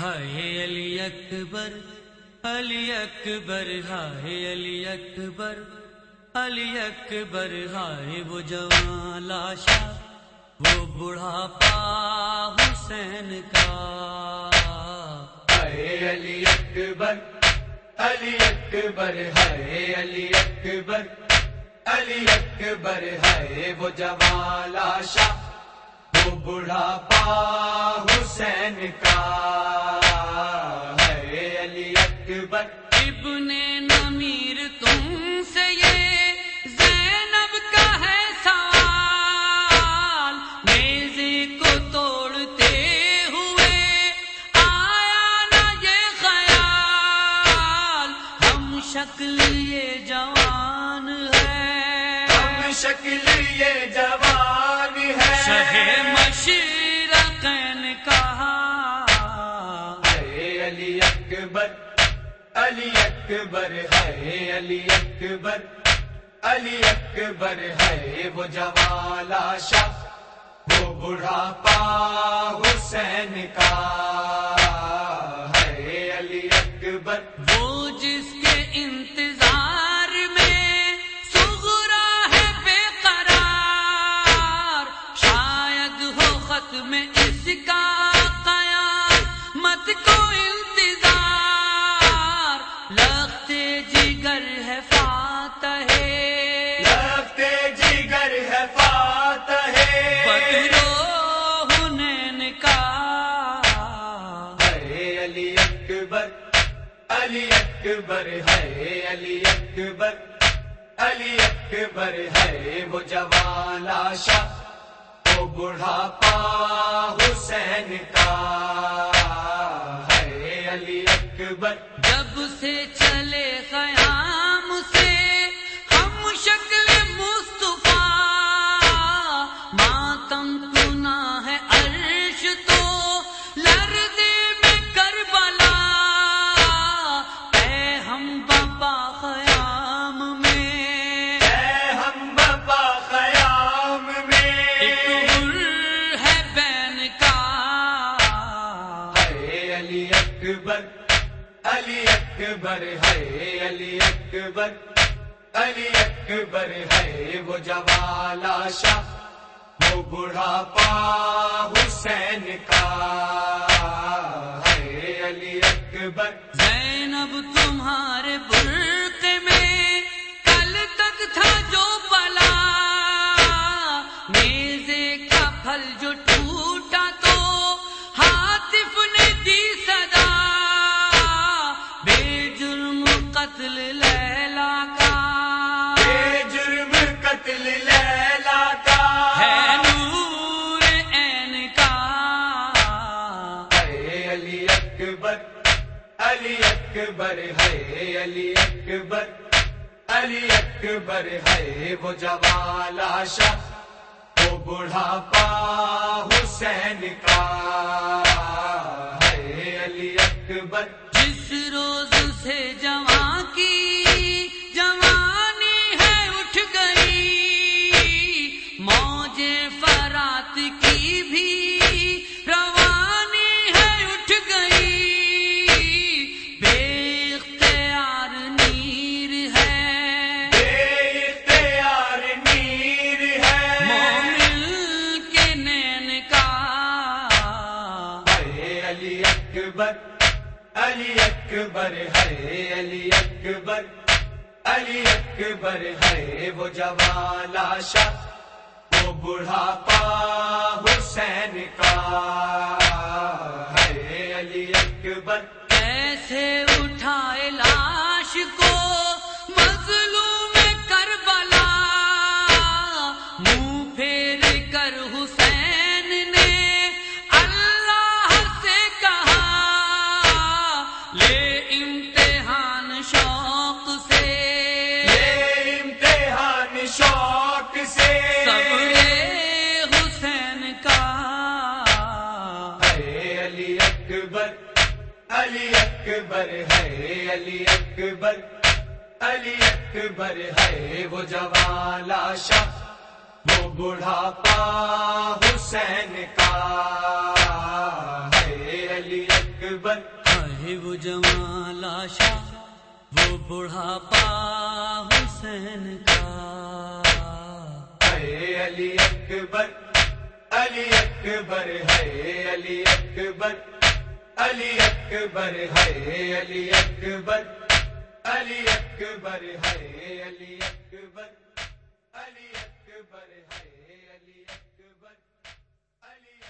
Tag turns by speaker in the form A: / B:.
A: ہائے علی اکبر علی اکبر، ہائے علی اکبر علی اکبر، ہائے وہ جوان لاشا وہ بڑھاپا حسین کا۔
B: ہائے علی اکبر علی اکبر، ہائے علی اکبر علی اکبر ہے وہ جوان آشا، وہ بڑھاپا حسین کا۔
A: جوان ہے۔
B: ہم شکل یہ جوان
A: شہ
B: ہے
A: مشرقین کہا
B: ہے علی اکبر علی اکبر ہے علی اکبر علی اکبر ہے۔ وہ جوال آشا وہ بڑھاپا حسین کا۔ علی اکبر
A: ہے،
B: علی اکبر علی اکبر ہے، وہ جوان آشا وہ بڑھاپا حسین کا ہے، علی اکبر۔
A: جب سے
B: اکبر ہے، علی اکبر علی اکبر ہے، وہ جوالا شاہ، وہ بڑھاپا حسین کا ہے، علی اکبر۔
A: زینب تمہارے قتل لیلا کا۔
B: بے جرم قتل لیلا کا۔
A: ہے نور عین کا۔
B: ہے علی اکبر علی اکبر ہے علی اکبر علی اکبر ہے۔ وہ جوال آشا وہ بڑھاپا حسین کا۔ ہے علی اکبر۔
A: جس روز سے
B: اکبر، علی اکبر ہے، علی اکبر علی اکبر ہے وہ جوال آشا وہ بڑھاپا حسین کا ہے، علی اکبر۔
A: کیسے اٹھائے لاش کو مظلوم
B: علی اکبر ہے علی اکبر علی اکبر ہے وہ جوال آشا وہ بڑھاپا حسین کا ہے علی اکبر۔ اکبر
A: ہے وہ جوان لاشا وہ بڑھاپا حسین کا۔
B: ہے علی اکبر علی اکبر ہے علی اکبر۔ علی اکبر ہے علی اکبر علی اکبر ہے علی اکبر علی اکبر ہے۔